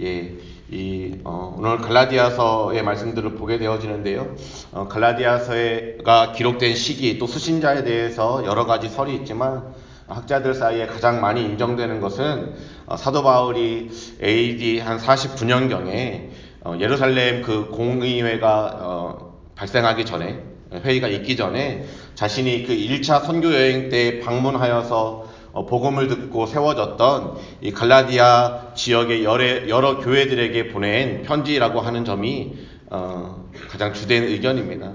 예, 이 어, 오늘 갈라디아서의 말씀들을 보게 되어지는데요. 어, 갈라디아서가 기록된 시기 또 수신자에 대해서 여러 가지 설이 있지만 학자들 사이에 가장 많이 인정되는 것은 어, 사도 바울이 AD 한 49년경에 어, 예루살렘 그 공의회가 어, 발생하기 전에 회의가 있기 전에 자신이 그 1차 선교 여행 때 방문하여서 어, 복음을 듣고 세워졌던 이 갈라디아 지역의 여러, 여러 교회들에게 보낸 편지라고 하는 점이 어, 가장 주된 의견입니다.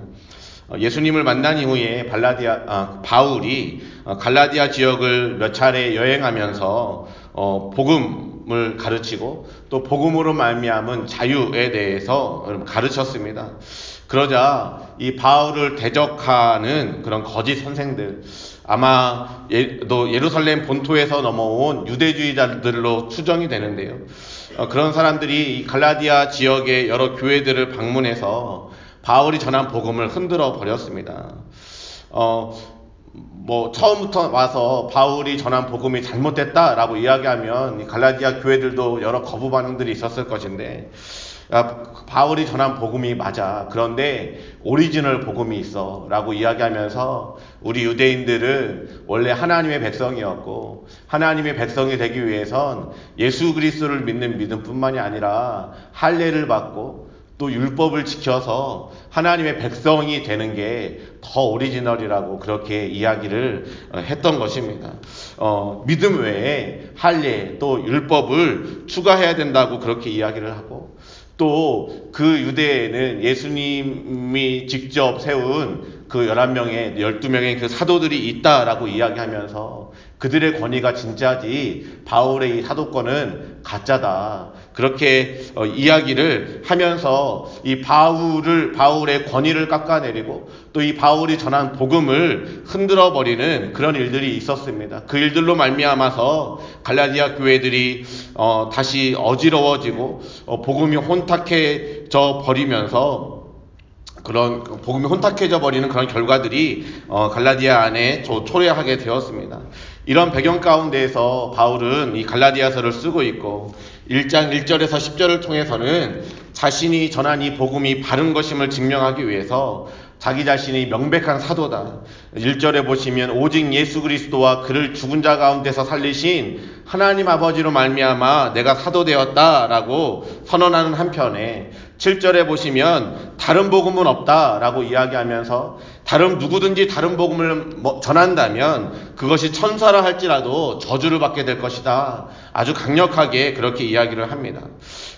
어, 예수님을 만난 이후에 발라디아, 아, 바울이 어, 갈라디아 지역을 몇 차례 여행하면서 어, 복음을 가르치고 또 복음으로 말미암은 자유에 대해서 가르쳤습니다. 그러자 이 바울을 대적하는 그런 거짓 선생들 아마 예, 또 예루살렘 본토에서 넘어온 유대주의자들로 추정이 되는데요. 어, 그런 사람들이 이 갈라디아 지역의 여러 교회들을 방문해서 바울이 전한 복음을 흔들어 버렸습니다. 어, 뭐 처음부터 와서 바울이 전한 복음이 잘못됐다라고 이야기하면 갈라디아 교회들도 여러 거부 반응들이 있었을 것인데 바울이 전한 복음이 맞아. 그런데 오리지널 복음이 있어. 라고 이야기하면서 우리 유대인들은 원래 하나님의 백성이었고 하나님의 백성이 되기 위해선 예수 그리스도를 믿는 믿음뿐만이 아니라 할례를 받고 또 율법을 지켜서 하나님의 백성이 되는 게 더 오리지널이라고 그렇게 이야기를 어, 했던 것입니다. 어, 믿음 외에 할례 또 율법을 추가해야 된다고 그렇게 이야기를 하고 또 그 유대에는 예수님이 직접 세운 그 11명의 12명의 그 사도들이 있다라고 이야기하면서 그들의 권위가 진짜지 바울의 이 사도권은 가짜다. 그렇게 어, 이야기를 하면서 이 바울을 바울의 권위를 깎아내리고 또 이 바울이 전한 복음을 흔들어 버리는 그런 일들이 있었습니다. 그 일들로 말미암아서 갈라디아 교회들이 어, 다시 어지러워지고 어, 복음이 혼탁해져 버리면서 그런 복음이 혼탁해져 버리는 그런 결과들이 어, 갈라디아 안에 초래하게 되었습니다. 이런 배경 가운데에서 바울은 이 갈라디아서를 쓰고 있고 1장 1절에서 10절을 통해서는 자신이 전한 이 복음이 바른 것임을 증명하기 위해서 자기 자신이 명백한 사도다. 1절에 보시면 오직 예수 그리스도와 그를 죽은 자 가운데서 살리신 하나님 아버지로 말미암아 내가 사도 되었다라고 선언하는 한편에 7절에 보시면 다른 복음은 없다라고 이야기하면서 다른 누구든지 다른 복음을 뭐 전한다면 그것이 천사라 할지라도 저주를 받게 될 것이다. 아주 강력하게 그렇게 이야기를 합니다.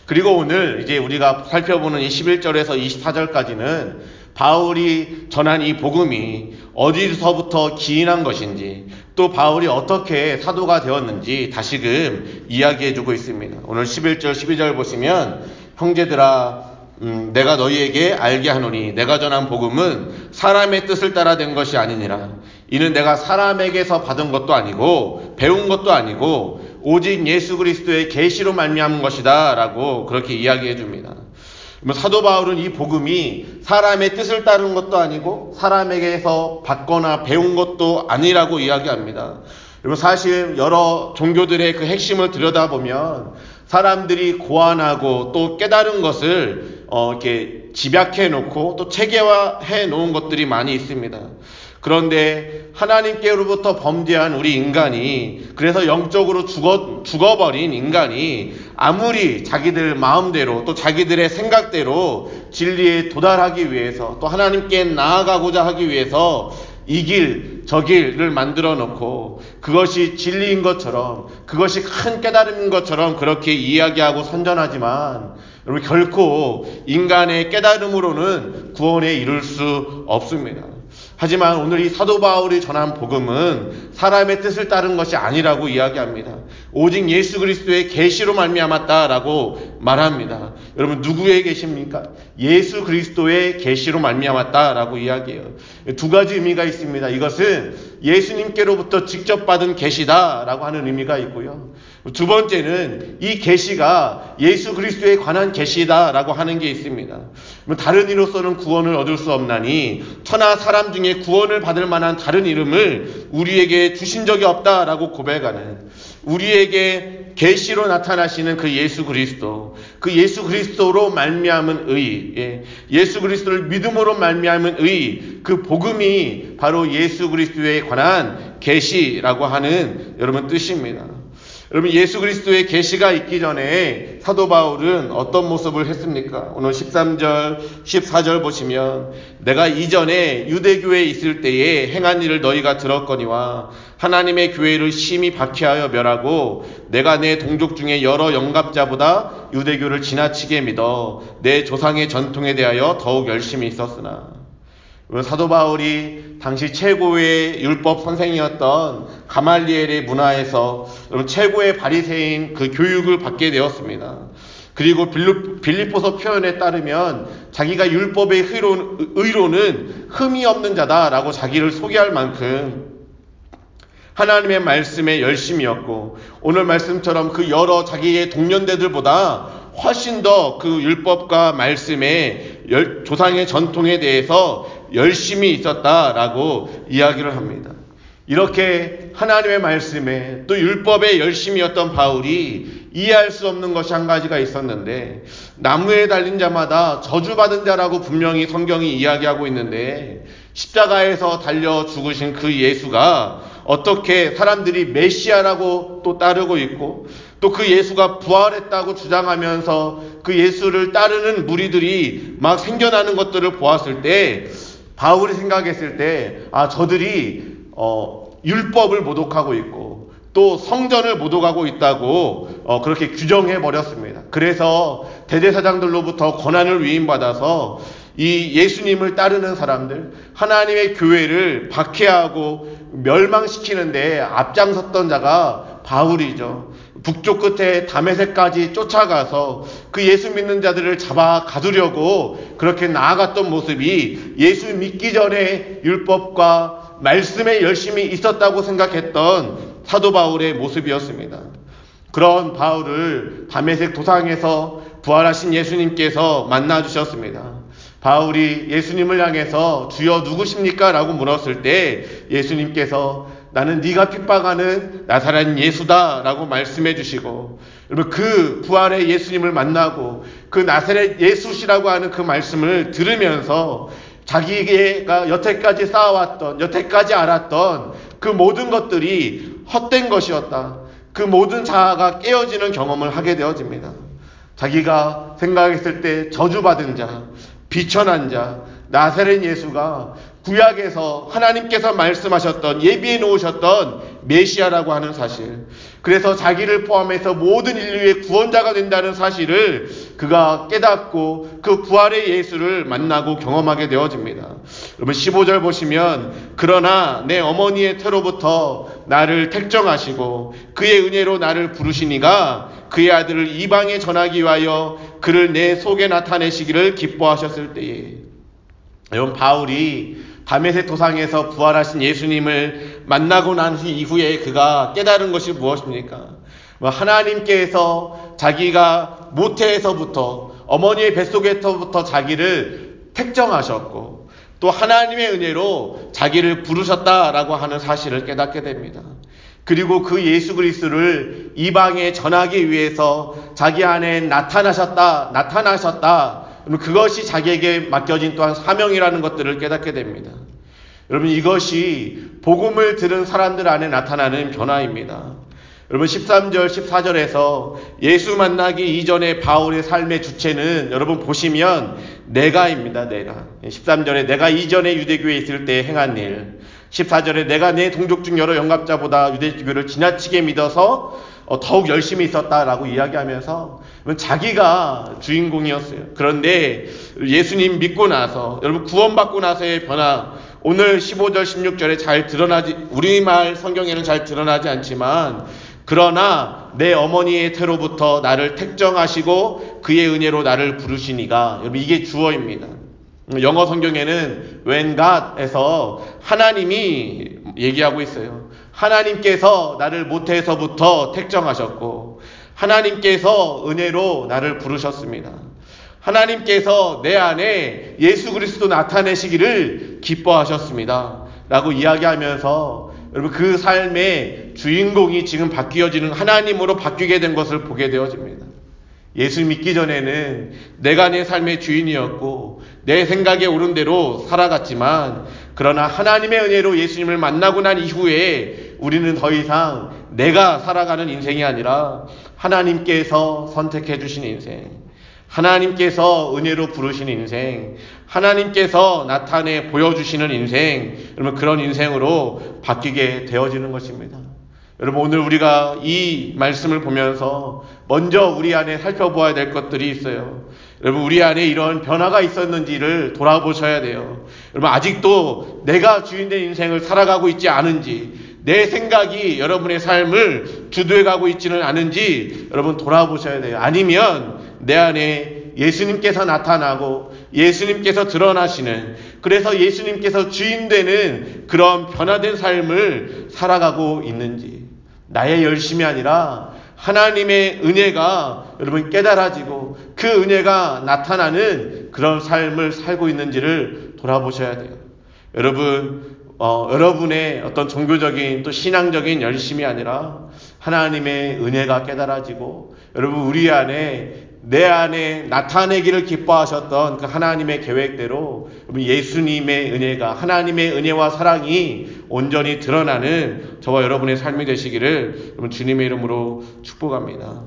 그리고 오늘 이제 우리가 살펴보는 이 11절에서 24절까지는 바울이 전한 이 복음이 어디서부터 기인한 것인지 또 바울이 어떻게 사도가 되었는지 다시금 이야기해 주고 있습니다. 오늘 11절, 12절 보시면 형제들아 음, 내가 너희에게 알게 하노니 내가 전한 복음은 사람의 뜻을 따라 된 것이 아니니라. 이는 내가 사람에게서 받은 것도 아니고 배운 것도 아니고 오직 예수 그리스도의 계시로 말미암은 것이다라고 그렇게 이야기해 줍니다. 사도 바울은 이 복음이 사람의 뜻을 따르는 것도 아니고 사람에게서 받거나 배운 것도 아니라고 이야기합니다. 여러분 사실 여러 종교들의 그 핵심을 들여다보면 사람들이 고안하고 또 깨달은 것을 어, 이렇게 집약해 놓고 또 체계화해 놓은 것들이 많이 있습니다. 그런데 하나님께로부터 범죄한 우리 인간이 그래서 영적으로 죽어, 죽어버린 인간이 아무리 자기들 마음대로 또 자기들의 생각대로 진리에 도달하기 위해서 또 하나님께 나아가고자 하기 위해서 이 길, 저 길을 만들어 놓고 그것이 진리인 것처럼 그것이 큰 깨달음인 것처럼 그렇게 이야기하고 선전하지만 여러분 결코 인간의 깨달음으로는 구원에 이룰 수 없습니다. 하지만 오늘 이 사도 바울이 전한 복음은 사람의 뜻을 따른 것이 아니라고 이야기합니다. 오직 예수 그리스도의 계시로 말미암았다라고 말합니다. 여러분 누구의 계십니까? 예수 그리스도의 계시로 말미암았다라고 이야기해요. 두 가지 의미가 있습니다. 이것은 예수님께로부터 직접 받은 계시다라고 하는 의미가 있고요. 두 번째는 이 계시가 예수 그리스도에 관한 계시다라고 하는 게 있습니다. 다른 이로서는 구원을 얻을 수 없나니 천하 사람 중에 구원을 받을 만한 다른 이름을 우리에게 주신 적이 없다라고 고백하는 우리에게 계시로 나타나시는 그 예수 그리스도 그 예수 그리스도로 말미암은 의, 예, 예수 그리스도를 믿음으로 말미암은 의, 그 복음이 바로 예수 그리스도에 관한 계시라고 하는 여러분 뜻입니다. 여러분 예수 그리스도의 계시가 있기 전에 사도 바울은 어떤 모습을 했습니까? 오늘 13절, 14절 보시면 내가 이전에 유대교에 있을 때에 행한 일을 너희가 들었거니와 하나님의 교회를 심히 박해하여 멸하고 내가 내 동족 중에 여러 영갑자보다 유대교를 지나치게 믿어 내 조상의 전통에 대하여 더욱 열심히 있었으나 사도 바울이 당시 최고의 율법 선생이었던 가말리엘의 문화에서 최고의 바리새인 그 교육을 받게 되었습니다. 그리고 빌립보서 표현에 따르면 자기가 율법의 의로, 는 흠이 없는 자다라고 자기를 소개할 만큼 하나님의 말씀에 열심이었고 오늘 말씀처럼 그 여러 자기의 동년대들보다 훨씬 더 그 율법과 말씀의 조상의 전통에 대해서 열심히 있었다라고 이야기를 합니다. 이렇게 하나님의 말씀에 또 율법에 열심이었던 바울이 이해할 수 없는 것이 한 가지가 있었는데 나무에 달린 자마다 저주받은 자라고 분명히 성경이 이야기하고 있는데 십자가에서 달려 죽으신 그 예수가 어떻게 사람들이 메시아라고 또 따르고 있고 또 그 예수가 부활했다고 주장하면서 그 예수를 따르는 무리들이 막 생겨나는 것들을 보았을 때 바울이 생각했을 때, 아, 저들이, 어, 율법을 모독하고 있고, 또 성전을 모독하고 있다고, 어, 그렇게 규정해 버렸습니다. 그래서 대대사장들로부터 권한을 위임받아서 이 예수님을 따르는 사람들, 하나님의 교회를 박해하고 멸망시키는데 앞장섰던 자가 바울이죠. 북쪽 끝에 담에색까지 쫓아가서 그 예수 믿는 자들을 잡아 가두려고 그렇게 나아갔던 모습이 예수 믿기 전에 율법과 말씀에 열심히 있었다고 생각했던 사도 바울의 모습이었습니다. 그런 바울을 담에색 도상에서 부활하신 예수님께서 만나 주셨습니다. 바울이 예수님을 향해서 주여 누구십니까? 라고 물었을 때 예수님께서 나는 네가 핍박하는 나사렛 예수다 라고 말씀해 주시고 여러분 그 부활의 예수님을 만나고 그 나사렛 예수시라고 하는 그 말씀을 들으면서 자기가 여태까지 쌓아왔던 여태까지 알았던 그 모든 것들이 헛된 것이었다. 그 모든 자아가 깨어지는 경험을 하게 되어집니다. 자기가 생각했을 때 저주받은 자, 비천한 자, 나사렛 예수가 구약에서 하나님께서 말씀하셨던 예비해 놓으셨던 메시아라고 하는 사실. 그래서 자기를 포함해서 모든 인류의 구원자가 된다는 사실을 그가 깨닫고 그 부활의 예수를 만나고 경험하게 되어집니다. 여러분 15절 보시면 그러나 내 어머니의 태로부터 나를 택정하시고 그의 은혜로 나를 부르시니가 그의 아들을 이방에 전하기 위하여 그를 내 속에 나타내시기를 기뻐하셨을 때에 여러분 바울이 담에색 도상에서 부활하신 예수님을 만나고 난 이후에 그가 깨달은 것이 무엇입니까? 뭐 하나님께서 자기가 모태에서부터 어머니의 뱃속에서부터 자기를 택정하셨고 또 하나님의 은혜로 자기를 부르셨다라고 하는 사실을 깨닫게 됩니다. 그리고 그 예수 그리스도를 이방에 전하기 위해서 자기 안에 나타나셨다, 나타나셨다, 그것이 자기에게 맡겨진 또한 사명이라는 것들을 깨닫게 됩니다. 여러분 이것이 복음을 들은 사람들 안에 나타나는 변화입니다. 여러분 13절 14절에서 예수 만나기 이전에 바울의 삶의 주체는 여러분 보시면 내가입니다. 내가. 13절에 내가 이전에 유대교에 있을 때 행한 일. 14절에 내가 내 동족 중 여러 영갑자보다 유대교를 지나치게 믿어서 어, 더욱 열심히 있었다라고 이야기하면서 자기가 주인공이었어요. 그런데 예수님 믿고 나서 여러분 구원받고 나서의 변화 오늘 15절 16절에 잘 드러나지 우리말 성경에는 잘 드러나지 않지만 그러나 내 어머니의 태로부터 나를 택정하시고 그의 은혜로 나를 부르시니가 여러분 이게 주어입니다. 영어 성경에는 when God에서 하나님이 얘기하고 있어요. 하나님께서 나를 모태에서부터 택정하셨고 하나님께서 은혜로 나를 부르셨습니다. 하나님께서 내 안에 예수 그리스도 나타내시기를 기뻐하셨습니다. 라고 이야기하면서 여러분 그 삶의 주인공이 지금 바뀌어지는 하나님으로 바뀌게 된 것을 보게 되어집니다. 예수 믿기 전에는 내가 내 삶의 주인이었고 내 생각에 오른 대로 살아갔지만 그러나 하나님의 은혜로 예수님을 만나고 난 이후에 우리는 더 이상 내가 살아가는 인생이 아니라 하나님께서 선택해 주신 인생, 하나님께서 은혜로 부르신 인생, 하나님께서 나타내 보여주시는 인생, 여러분 그런 인생으로 바뀌게 되어지는 것입니다. 여러분 오늘 우리가 이 말씀을 보면서 먼저 우리 안에 살펴보아야 될 것들이 있어요. 여러분 우리 안에 이런 변화가 있었는지를 돌아보셔야 돼요. 여러분 아직도 내가 주인된 인생을 살아가고 있지 않은지 내 생각이 여러분의 삶을 주도해 가고 있지는 않은지 여러분 돌아보셔야 돼요. 아니면 내 안에 예수님께서 나타나고 예수님께서 드러나시는 그래서 예수님께서 주인 되는 그런 변화된 삶을 살아가고 있는지 나의 열심이 아니라 하나님의 은혜가 여러분 깨달아지고 그 은혜가 나타나는 그런 삶을 살고 있는지를 돌아보셔야 돼요. 여러분, 어, 여러분의 어떤 종교적인 또 신앙적인 열심이 아니라 하나님의 은혜가 깨달아지고 여러분 우리 안에 내 안에 나타내기를 기뻐하셨던 그 하나님의 계획대로 예수님의 은혜가 하나님의 은혜와 사랑이 온전히 드러나는 저와 여러분의 삶이 되시기를 주님의 이름으로 축복합니다.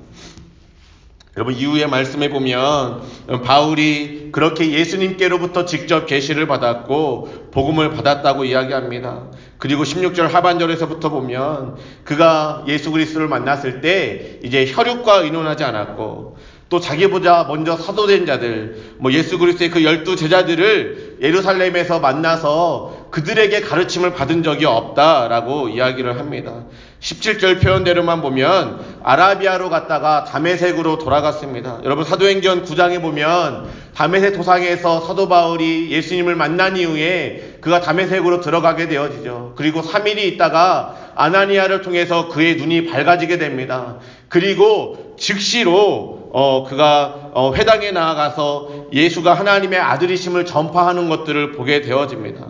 여러분 이후의 말씀에 보면 바울이 그렇게 예수님께로부터 직접 계시를 받았고 복음을 받았다고 이야기합니다. 그리고 16절 하반절에서부터 보면 그가 예수 그리스도를 만났을 때 이제 혈육과 의논하지 않았고 또 자기보다 먼저 사도된 자들, 뭐 예수 그리스도의 그 열두 제자들을 예루살렘에서 만나서 그들에게 가르침을 받은 적이 없다라고 이야기를 합니다. 17절 표현대로만 보면 아라비아로 갔다가 담에색으로 돌아갔습니다. 여러분 사도행전 9장에 보면 담에색 도상에서 사도 바울이 예수님을 만난 이후에 그가 담에색으로 들어가게 되어지죠. 그리고 3일이 있다가 아나니아를 통해서 그의 눈이 밝아지게 됩니다. 그리고 즉시로 어, 그가 어, 회당에 나아가서 예수가 하나님의 아들이심을 전파하는 것들을 보게 되어집니다.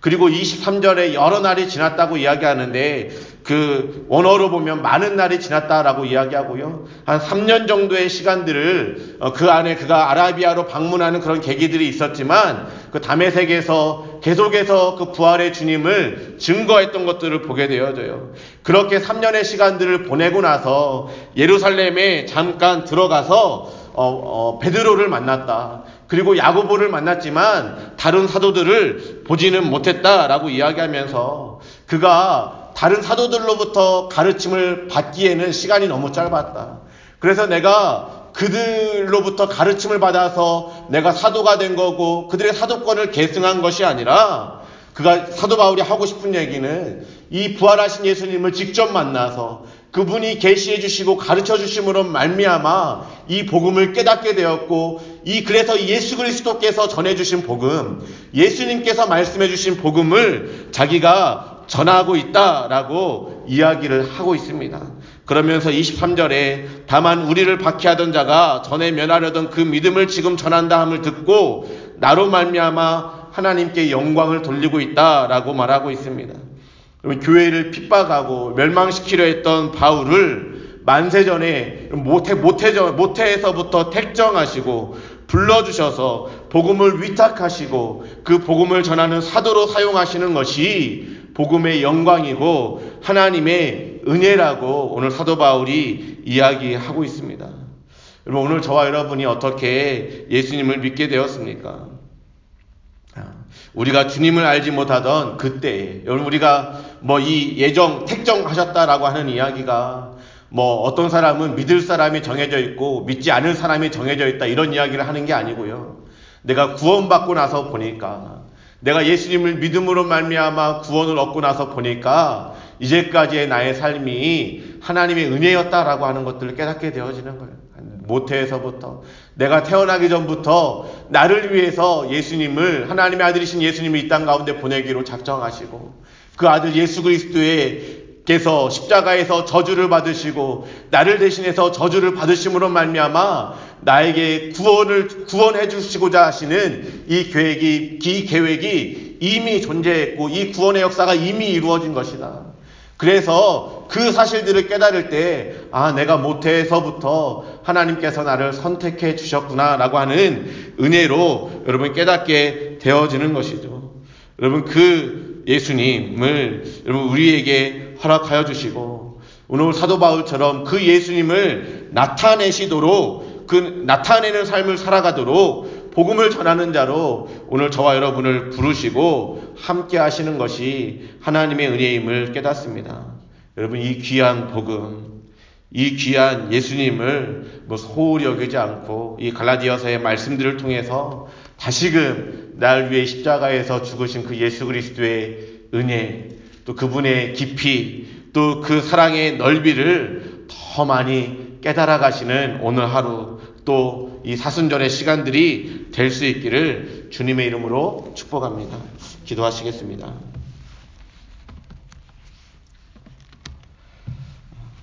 그리고 23절에 여러 날이 지났다고 이야기하는데 그 원어로 보면 많은 날이 지났다라고 이야기하고요. 한 3년 정도의 시간들을 어, 그 안에 그가 아라비아로 방문하는 그런 계기들이 있었지만 그 담에색에서 계속해서 그 부활의 주님을 증거했던 것들을 보게 되어져요. 그렇게 3년의 시간들을 보내고 나서 예루살렘에 잠깐 들어가서 어, 어, 베드로를 만났다. 그리고 야고보를 만났지만 다른 사도들을 보지는 못했다라고 이야기하면서 그가 다른 사도들로부터 가르침을 받기에는 시간이 너무 짧았다. 그래서 내가 그들로부터 가르침을 받아서 내가 사도가 된 거고 그들의 사도권을 계승한 것이 아니라 그가 사도 바울이 하고 싶은 얘기는 이 부활하신 예수님을 직접 만나서 그분이 계시해 주시고 가르쳐 주심으로 말미암아 이 복음을 깨닫게 되었고 이 그래서 예수 그리스도께서 전해 주신 복음, 예수님께서 말씀해 주신 복음을 자기가 전하고 있다라고 이야기를 하고 있습니다. 그러면서 23절에 다만 우리를 박해하던 자가 전에 면하려던 그 믿음을 지금 전한다 함을 듣고 나로 말미암아 하나님께 영광을 돌리고 있다라고 말하고 있습니다. 교회를 핍박하고 멸망시키려 했던 바울을 만세전에 모태, 모태, 모태에서부터 택정하시고 불러주셔서 복음을 위탁하시고 그 복음을 전하는 사도로 사용하시는 것이 복음의 영광이고 하나님의 은혜라고 오늘 사도 바울이 이야기하고 있습니다. 여러분 오늘 저와 여러분이 어떻게 예수님을 믿게 되었습니까? 우리가 주님을 알지 못하던 그때에 여러분 우리가 뭐 이 예정 택정하셨다라고 하는 이야기가 뭐 어떤 사람은 믿을 사람이 정해져 있고 믿지 않을 사람이 정해져 있다 이런 이야기를 하는 게 아니고요. 내가 구원받고 나서 보니까 내가 예수님을 믿음으로 말미암아 구원을 얻고 나서 보니까 이제까지의 나의 삶이 하나님의 은혜였다라고 하는 것들을 깨닫게 되어지는 거예요. 모태에서부터 내가 태어나기 전부터 나를 위해서 예수님을 하나님의 아들이신 예수님을 이 땅 가운데 보내기로 작정하시고 그 아들 예수 그리스도의 께서 십자가에서 저주를 받으시고 나를 대신해서 저주를 받으심으로 말미암아 나에게 구원을 구원해 주시고자 하시는 이 계획이 이 계획이 이미 존재했고 이 구원의 역사가 이미 이루어진 것이다. 그래서 그 사실들을 깨달을 때, 아, 내가 모태에서부터 하나님께서 나를 선택해 주셨구나라고 하는 은혜로 여러분 깨닫게 되어지는 것이죠. 여러분 그 예수님을 여러분 우리에게 허락하여 주시고 오늘 사도 바울처럼 그 예수님을 나타내시도록 그 나타내는 삶을 살아가도록 복음을 전하는 자로 오늘 저와 여러분을 부르시고 함께 하시는 것이 하나님의 은혜임을 깨닫습니다. 여러분 이 귀한 복음, 이 귀한 예수님을 뭐 소홀히 여기지 않고 이 갈라디아서의 말씀들을 통해서 다시금 날 위해 십자가에서 죽으신 그 예수 그리스도의 은혜, 또 그분의 깊이, 또 그 사랑의 넓이를 더 많이 깨달아 가시는 오늘 하루, 또 이 사순절의 시간들이 될 수 있기를 주님의 이름으로 축복합니다. 기도하시겠습니다.